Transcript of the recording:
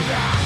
Yeah.